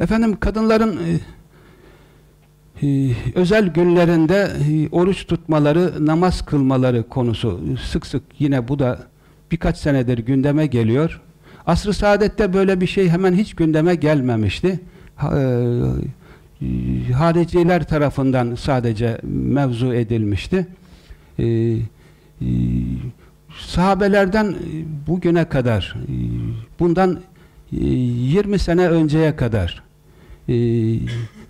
Efendim kadınların e, e, özel günlerinde e, oruç tutmaları, namaz kılmaları konusu sık sık yine bu da birkaç senedir gündeme geliyor. Asr-ı Saadet'te böyle bir şey hemen hiç gündeme gelmemişti. Ha, hariciler tarafından sadece mevzu edilmişti. E, sahabelerden bugüne kadar bundan e, 20 sene önceye kadar e,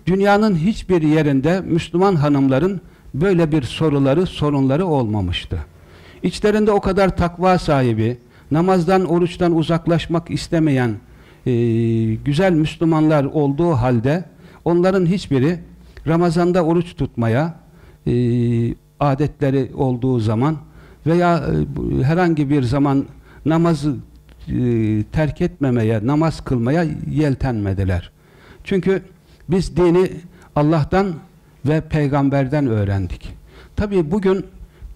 dünyanın hiçbir yerinde Müslüman hanımların böyle bir soruları, sorunları olmamıştı. İçlerinde o kadar takva sahibi, namazdan, oruçtan uzaklaşmak istemeyen e, güzel Müslümanlar olduğu halde onların hiçbiri Ramazan'da oruç tutmaya e, adetleri olduğu zaman veya e, herhangi bir zaman namazı e, terk etmemeye, namaz kılmaya yeltenmediler. Çünkü biz dini Allah'tan ve peygamberden öğrendik. Tabi bugün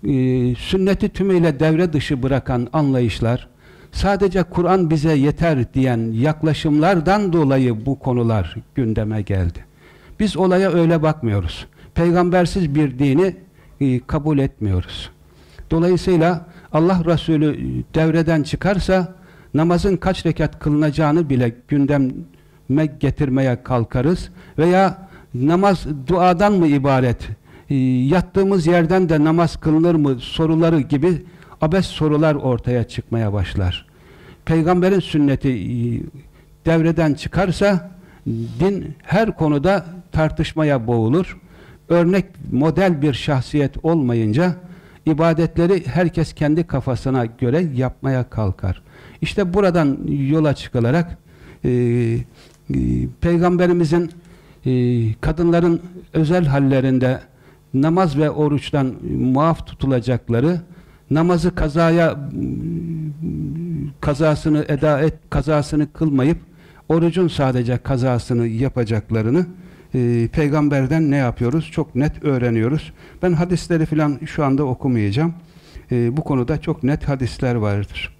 e, sünneti tümüyle devre dışı bırakan anlayışlar, sadece Kur'an bize yeter diyen yaklaşımlardan dolayı bu konular gündeme geldi. Biz olaya öyle bakmıyoruz. Peygambersiz bir dini e, kabul etmiyoruz. Dolayısıyla Allah Resulü devreden çıkarsa namazın kaç rekat kılınacağını bile gündeme getirmeye kalkarız veya namaz duadan mı ibaret e, yattığımız yerden de namaz kılınır mı soruları gibi abes sorular ortaya çıkmaya başlar. Peygamberin sünneti e, devreden çıkarsa din her konuda tartışmaya boğulur. Örnek model bir şahsiyet olmayınca ibadetleri herkes kendi kafasına göre yapmaya kalkar. İşte buradan yola çıkılarak e, e, Peygamberimizin e, kadınların özel hallerinde namaz ve oruçtan muaf tutulacakları namazı kazaya kazasını eda et kazasını kılmayıp orucun sadece kazasını yapacaklarını e, peygamberden ne yapıyoruz? Çok net öğreniyoruz. Ben hadisleri filan şu anda okumayacağım. E, bu konuda çok net hadisler vardır.